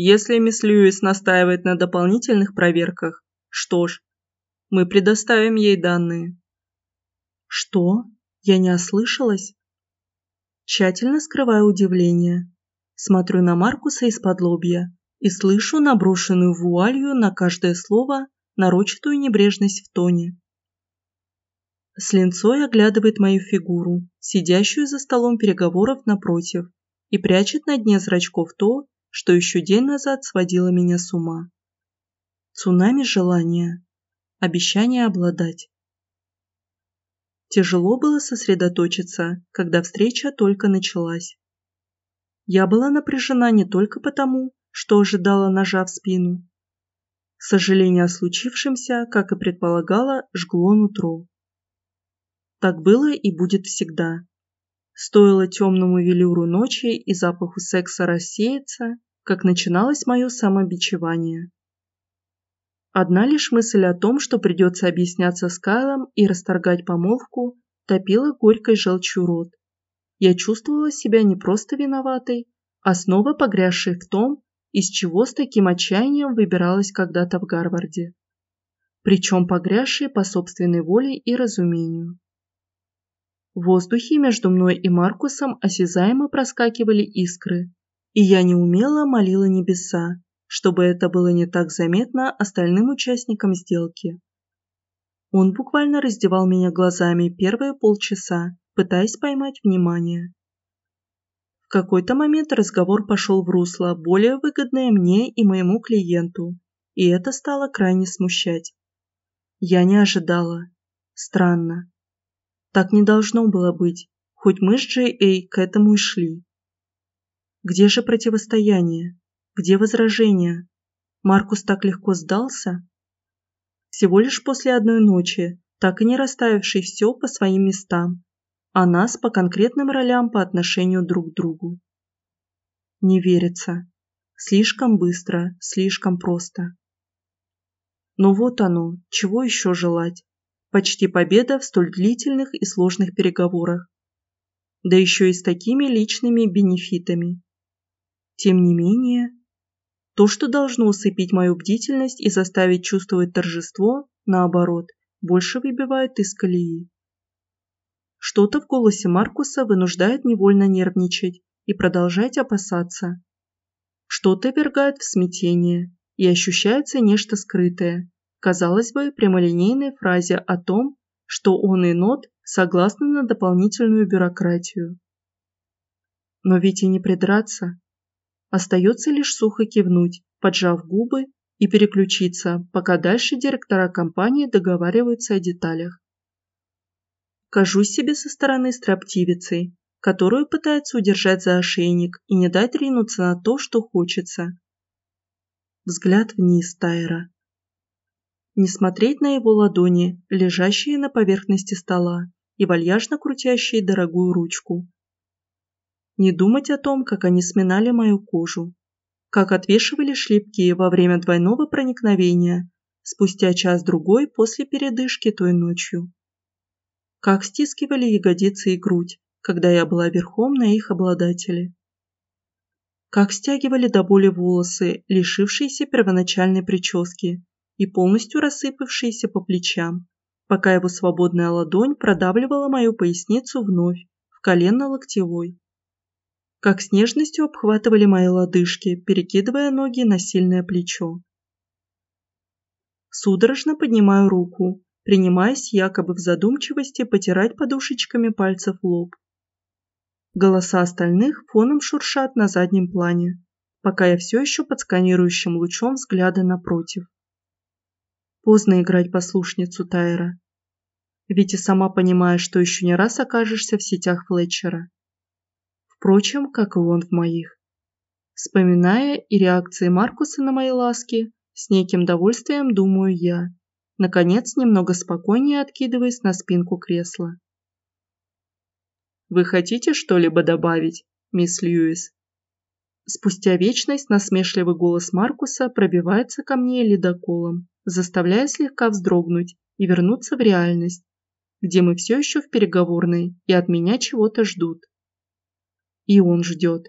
Если мисс Льюис настаивает на дополнительных проверках, что ж, мы предоставим ей данные. Что? Я не ослышалась? Тщательно скрываю удивление. Смотрю на Маркуса из-под лобья и слышу наброшенную вуалью на каждое слово нарочитую небрежность в тоне. С линцой оглядывает мою фигуру, сидящую за столом переговоров напротив, и прячет на дне зрачков то, что еще день назад сводило меня с ума. Цунами желания, обещание обладать. Тяжело было сосредоточиться, когда встреча только началась. Я была напряжена не только потому, что ожидала ножа в спину. Сожаление о случившемся, как и предполагала, жгло нутро. Так было и будет всегда. Стоило темному велюру ночи и запаху секса рассеяться, как начиналось мое самобичевание. Одна лишь мысль о том, что придется объясняться с Кайлом и расторгать помолвку, топила горькой желчью рот. Я чувствовала себя не просто виноватой, а снова погрязшей в том, из чего с таким отчаянием выбиралась когда-то в Гарварде. Причем погрязшей по собственной воле и разумению. В воздухе между мной и Маркусом осязаемо проскакивали искры, и я неумело молила небеса, чтобы это было не так заметно остальным участникам сделки. Он буквально раздевал меня глазами первые полчаса, пытаясь поймать внимание. В какой-то момент разговор пошел в русло, более выгодное мне и моему клиенту, и это стало крайне смущать. Я не ожидала. Странно. Так не должно было быть, хоть мы с Джей Эй к этому и шли. Где же противостояние? Где возражения? Маркус так легко сдался? Всего лишь после одной ночи, так и не расставивший все по своим местам, а нас по конкретным ролям по отношению друг к другу. Не верится. Слишком быстро, слишком просто. Но вот оно, чего еще желать? Почти победа в столь длительных и сложных переговорах. Да еще и с такими личными бенефитами. Тем не менее, то, что должно усыпить мою бдительность и заставить чувствовать торжество, наоборот, больше выбивает из колеи. Что-то в голосе Маркуса вынуждает невольно нервничать и продолжать опасаться. Что-то вергает в смятение, и ощущается нечто скрытое, казалось бы, прямолинейной фразе о том, что он и Нот согласны на дополнительную бюрократию. Но ведь и не придраться. Остается лишь сухо кивнуть, поджав губы и переключиться, пока дальше директора компании договариваются о деталях. Кажусь себе со стороны строптивицей, которую пытается удержать за ошейник и не дать ринуться на то, что хочется. Взгляд вниз Тайра. Не смотреть на его ладони, лежащие на поверхности стола и вальяжно крутящие дорогую ручку, не думать о том, как они сминали мою кожу, как отвешивали шлепки во время двойного проникновения, спустя час-другой после передышки той ночью. Как стискивали ягодицы и грудь, когда я была верхом на их обладателе. Как стягивали до боли волосы, лишившиеся первоначальной прически и полностью рассыпавшиеся по плечам, пока его свободная ладонь продавливала мою поясницу вновь, в колено-локтевой как с нежностью обхватывали мои лодыжки, перекидывая ноги на сильное плечо. Судорожно поднимаю руку, принимаясь якобы в задумчивости потирать подушечками пальцев лоб. Голоса остальных фоном шуршат на заднем плане, пока я все еще под сканирующим лучом взгляда напротив. Поздно играть послушницу Тайра. Ведь и сама понимаешь, что еще не раз окажешься в сетях Флетчера впрочем, как и он в моих. Вспоминая и реакции Маркуса на мои ласки, с неким довольствием думаю я, наконец немного спокойнее откидываясь на спинку кресла. «Вы хотите что-либо добавить, мисс Льюис?» Спустя вечность насмешливый голос Маркуса пробивается ко мне ледоколом, заставляя слегка вздрогнуть и вернуться в реальность, где мы все еще в переговорной и от меня чего-то ждут. И он ждет.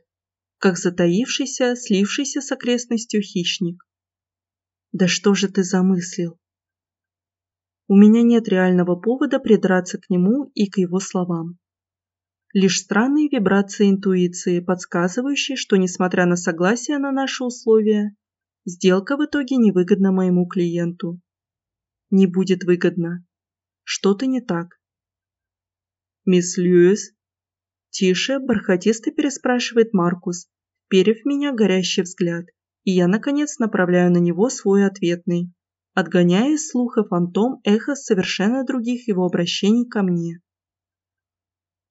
как затаившийся, слившийся с окрестностью хищник. Да что же ты замыслил? У меня нет реального повода придраться к нему и к его словам. Лишь странные вибрации интуиции, подсказывающие, что, несмотря на согласие на наши условия, сделка в итоге невыгодна моему клиенту. Не будет выгодно. Что-то не так. «Мисс Льюис?» Тише, бархатисто переспрашивает Маркус, перев меня горящий взгляд, и я, наконец, направляю на него свой ответный, отгоняя из слуха фантом эхо совершенно других его обращений ко мне.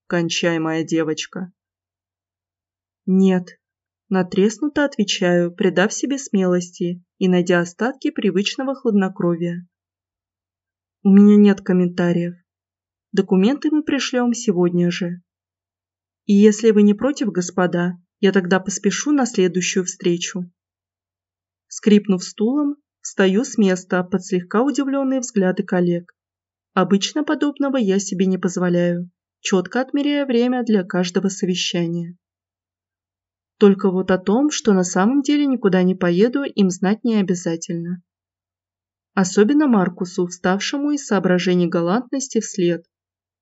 Кончай, моя девочка. Нет. Натреснуто отвечаю, придав себе смелости и найдя остатки привычного хладнокровия. У меня нет комментариев. Документы мы пришлем сегодня же. И если вы не против, господа, я тогда поспешу на следующую встречу. Скрипнув стулом, встаю с места под слегка удивленные взгляды коллег. Обычно подобного я себе не позволяю четко отмеряя время для каждого совещания. Только вот о том, что на самом деле никуда не поеду, им знать не обязательно. Особенно Маркусу, вставшему из соображений галантности вслед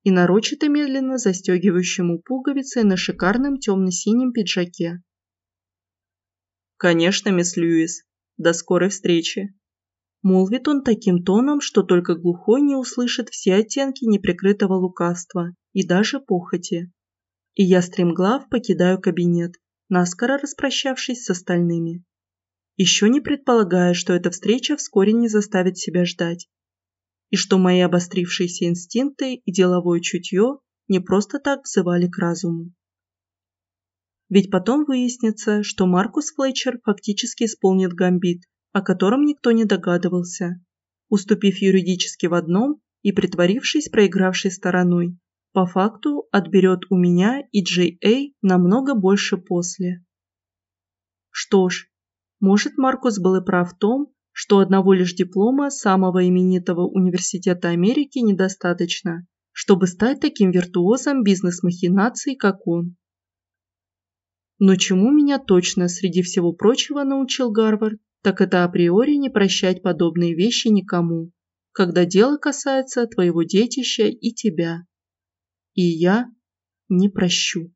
и нарочито медленно застегивающему пуговицы на шикарном темно-синем пиджаке. «Конечно, мисс Льюис. До скорой встречи», Молвит он таким тоном, что только глухой не услышит все оттенки неприкрытого лукавства и даже похоти. И я стремглав покидаю кабинет, наскоро распрощавшись с остальными. Еще не предполагая, что эта встреча вскоре не заставит себя ждать. И что мои обострившиеся инстинкты и деловое чутье не просто так взывали к разуму. Ведь потом выяснится, что Маркус Флетчер фактически исполнит гамбит, о котором никто не догадывался, уступив юридически в одном и притворившись проигравшей стороной, по факту отберет у меня и Джей намного больше после. Что ж, может Маркус был и прав в том, что одного лишь диплома самого именитого университета Америки недостаточно, чтобы стать таким виртуозом бизнес-махинаций, как он. Но чему меня точно среди всего прочего научил Гарвард, так это априори не прощать подобные вещи никому, когда дело касается твоего детища и тебя и я не прощу.